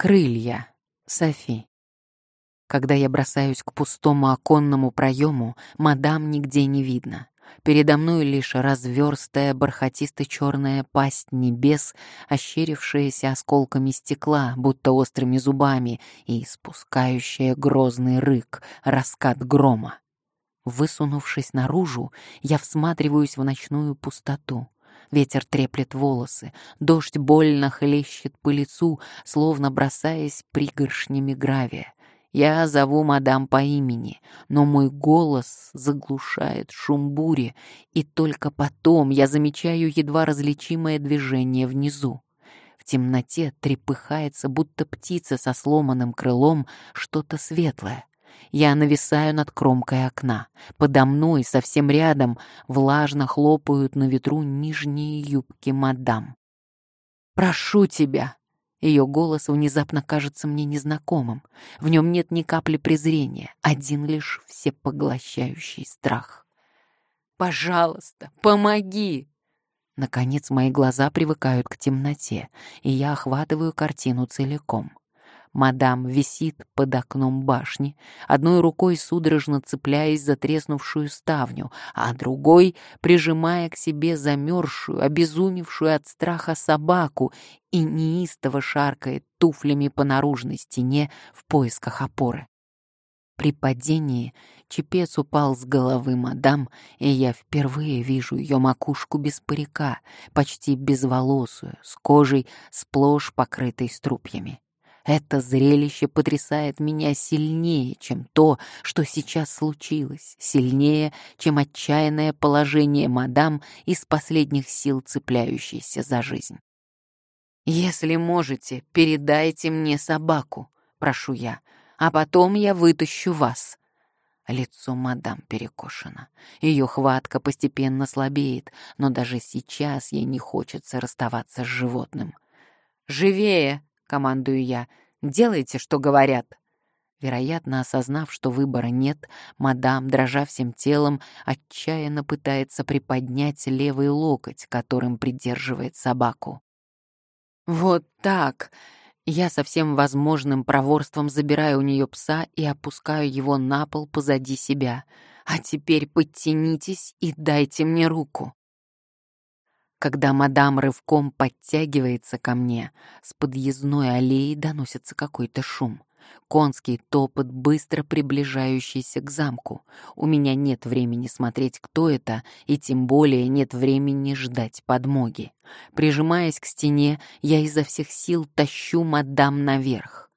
Крылья. Софи. Когда я бросаюсь к пустому оконному проему, мадам нигде не видно. Передо мной лишь разверстая бархатисто-черная пасть небес, ощерившаяся осколками стекла, будто острыми зубами, и спускающая грозный рык, раскат грома. Высунувшись наружу, я всматриваюсь в ночную пустоту. Ветер треплет волосы, дождь больно хлещет по лицу, словно бросаясь пригоршнями гравия. Я зову мадам по имени, но мой голос заглушает шум бури, и только потом я замечаю едва различимое движение внизу. В темноте трепыхается, будто птица со сломанным крылом, что-то светлое. Я нависаю над кромкой окна. Подо мной, совсем рядом, влажно хлопают на ветру нижние юбки мадам. «Прошу тебя!» Ее голос внезапно кажется мне незнакомым. В нем нет ни капли презрения, один лишь всепоглощающий страх. «Пожалуйста, помоги!» Наконец мои глаза привыкают к темноте, и я охватываю картину целиком. Мадам висит под окном башни, одной рукой судорожно цепляясь за треснувшую ставню, а другой прижимая к себе замерзшую, обезумевшую от страха собаку и неистово шаркает туфлями по наружной стене в поисках опоры. При падении чепец упал с головы мадам, и я впервые вижу ее макушку без парика, почти безволосую, с кожей сплошь покрытой струпьями. Это зрелище потрясает меня сильнее, чем то, что сейчас случилось, сильнее, чем отчаянное положение мадам из последних сил цепляющейся за жизнь. «Если можете, передайте мне собаку», — прошу я, «а потом я вытащу вас». Лицо мадам перекошено. Ее хватка постепенно слабеет, но даже сейчас ей не хочется расставаться с животным. «Живее!» Командую я. «Делайте, что говорят». Вероятно, осознав, что выбора нет, мадам, дрожа всем телом, отчаянно пытается приподнять левый локоть, которым придерживает собаку. «Вот так!» Я со всем возможным проворством забираю у нее пса и опускаю его на пол позади себя. «А теперь подтянитесь и дайте мне руку». Когда мадам рывком подтягивается ко мне, с подъездной аллеи доносится какой-то шум. Конский топот, быстро приближающийся к замку. У меня нет времени смотреть, кто это, и тем более нет времени ждать подмоги. Прижимаясь к стене, я изо всех сил тащу мадам наверх.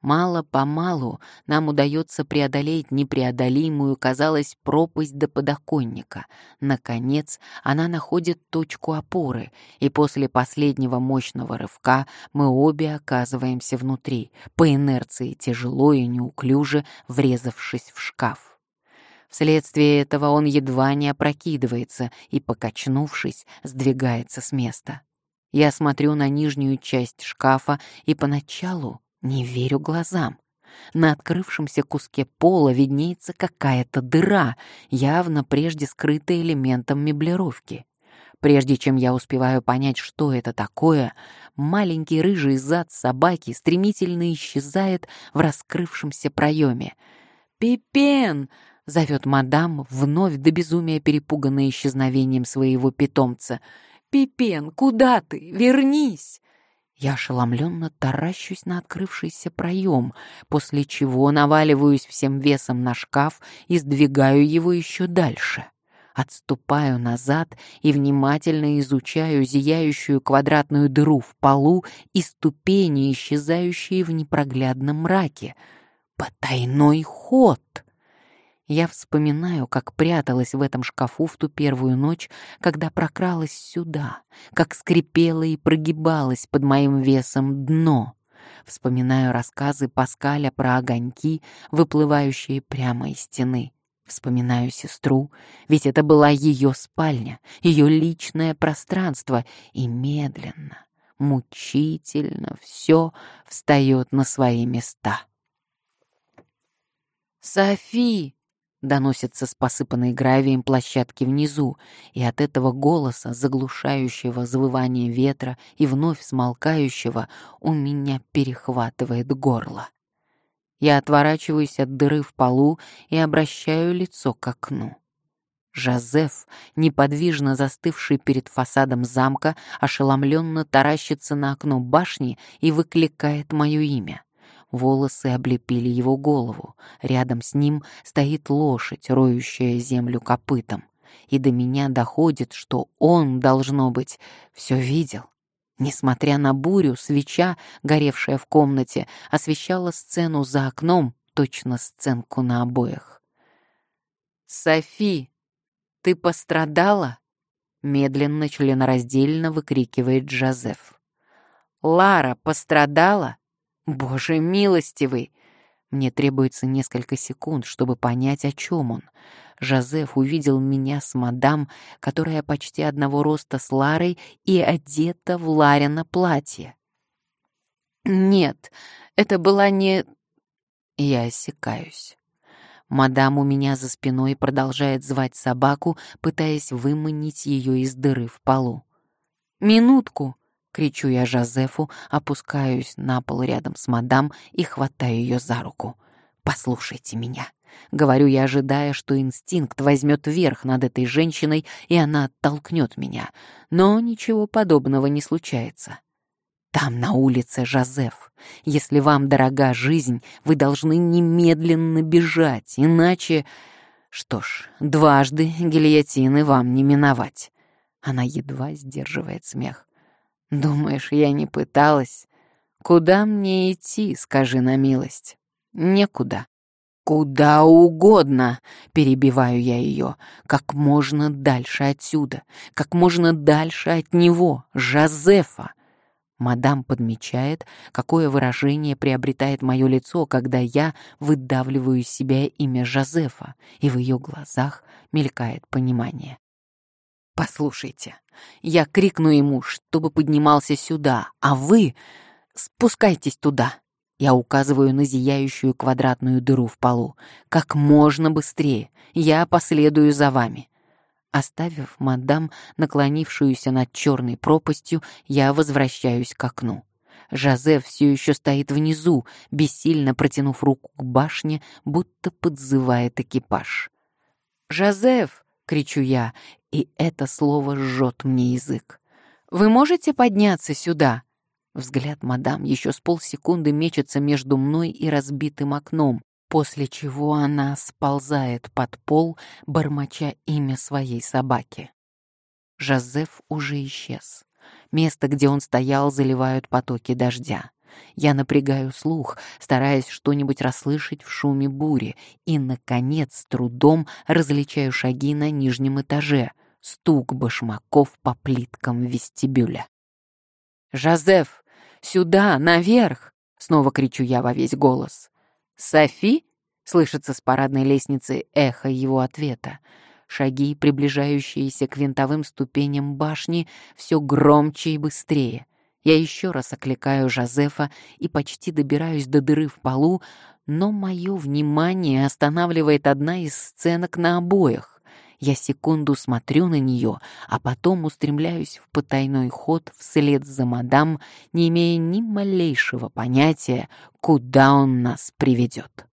Мало-помалу нам удается преодолеть непреодолимую, казалось, пропасть до подоконника. Наконец, она находит точку опоры, и после последнего мощного рывка мы обе оказываемся внутри, по инерции тяжело и неуклюже врезавшись в шкаф. Вследствие этого он едва не опрокидывается и, покачнувшись, сдвигается с места. Я смотрю на нижнюю часть шкафа и поначалу не верю глазам. На открывшемся куске пола виднеется какая-то дыра, явно прежде скрытая элементом меблировки. Прежде чем я успеваю понять, что это такое, маленький рыжий зад собаки стремительно исчезает в раскрывшемся проеме. «Пипен!» — зовет мадам, вновь до безумия перепуганная исчезновением своего питомца. «Пипен, куда ты? Вернись!» Я ошеломленно таращусь на открывшийся проем, после чего наваливаюсь всем весом на шкаф и сдвигаю его еще дальше. Отступаю назад и внимательно изучаю зияющую квадратную дыру в полу и ступени, исчезающие в непроглядном мраке. Потайной ход! Я вспоминаю, как пряталась в этом шкафу в ту первую ночь, когда прокралась сюда, как скрипела и прогибалась под моим весом дно. Вспоминаю рассказы Паскаля про огоньки, выплывающие прямо из стены. Вспоминаю сестру, ведь это была ее спальня, ее личное пространство, и медленно, мучительно все встает на свои места. «Софи!» Доносится с посыпанной гравием площадки внизу, и от этого голоса, заглушающего завывание ветра и вновь смолкающего, у меня перехватывает горло. Я отворачиваюсь от дыры в полу и обращаю лицо к окну. Жозеф, неподвижно застывший перед фасадом замка, ошеломленно таращится на окно башни и выкликает мое имя. Волосы облепили его голову. Рядом с ним стоит лошадь, роющая землю копытом. И до меня доходит, что он, должно быть, все видел. Несмотря на бурю, свеча, горевшая в комнате, освещала сцену за окном, точно сценку на обоях. «Софи, ты пострадала?» Медленно, членораздельно выкрикивает Джозеф. «Лара пострадала? Боже милостивый!» Мне требуется несколько секунд, чтобы понять, о чем он. Жозеф увидел меня с мадам, которая почти одного роста с Ларой и одета в Ларина платье. «Нет, это была не...» Я осекаюсь. Мадам у меня за спиной продолжает звать собаку, пытаясь выманить ее из дыры в полу. «Минутку!» — кричу я Жозефу, опускаюсь на пол рядом с мадам и хватаю ее за руку. «Послушайте меня!» Говорю я, ожидая, что инстинкт возьмет верх над этой женщиной, и она оттолкнет меня. Но ничего подобного не случается. Там на улице Жозеф. Если вам дорога жизнь, вы должны немедленно бежать, иначе... Что ж, дважды гильотины вам не миновать. Она едва сдерживает смех. Думаешь, я не пыталась? Куда мне идти, скажи на милость? Некуда. «Куда угодно!» — перебиваю я ее. «Как можно дальше отсюда, как можно дальше от него, Жозефа!» Мадам подмечает, какое выражение приобретает мое лицо, когда я выдавливаю из себя имя Жозефа, и в ее глазах мелькает понимание. «Послушайте, я крикну ему, чтобы поднимался сюда, а вы спускайтесь туда!» Я указываю на зияющую квадратную дыру в полу. «Как можно быстрее! Я последую за вами!» Оставив мадам, наклонившуюся над черной пропастью, я возвращаюсь к окну. Жозеф все еще стоит внизу, бессильно протянув руку к башне, будто подзывает экипаж. «Жозеф!» — кричу я, и это слово жжет мне язык. «Вы можете подняться сюда?» Взгляд мадам еще с полсекунды мечется между мной и разбитым окном, после чего она сползает под пол, бормоча имя своей собаки. Жозеф уже исчез. Место, где он стоял, заливают потоки дождя. Я напрягаю слух, стараясь что-нибудь расслышать в шуме бури, и, наконец, с трудом различаю шаги на нижнем этаже, стук башмаков по плиткам вестибюля. «Жозеф, Сюда, наверх!» — снова кричу я во весь голос. «Софи?» — слышится с парадной лестницы эхо его ответа. Шаги, приближающиеся к винтовым ступеням башни, все громче и быстрее. Я еще раз окликаю Жозефа и почти добираюсь до дыры в полу, но мое внимание останавливает одна из сценок на обоях. Я секунду смотрю на нее, а потом устремляюсь в потайной ход вслед за мадам, не имея ни малейшего понятия, куда он нас приведет.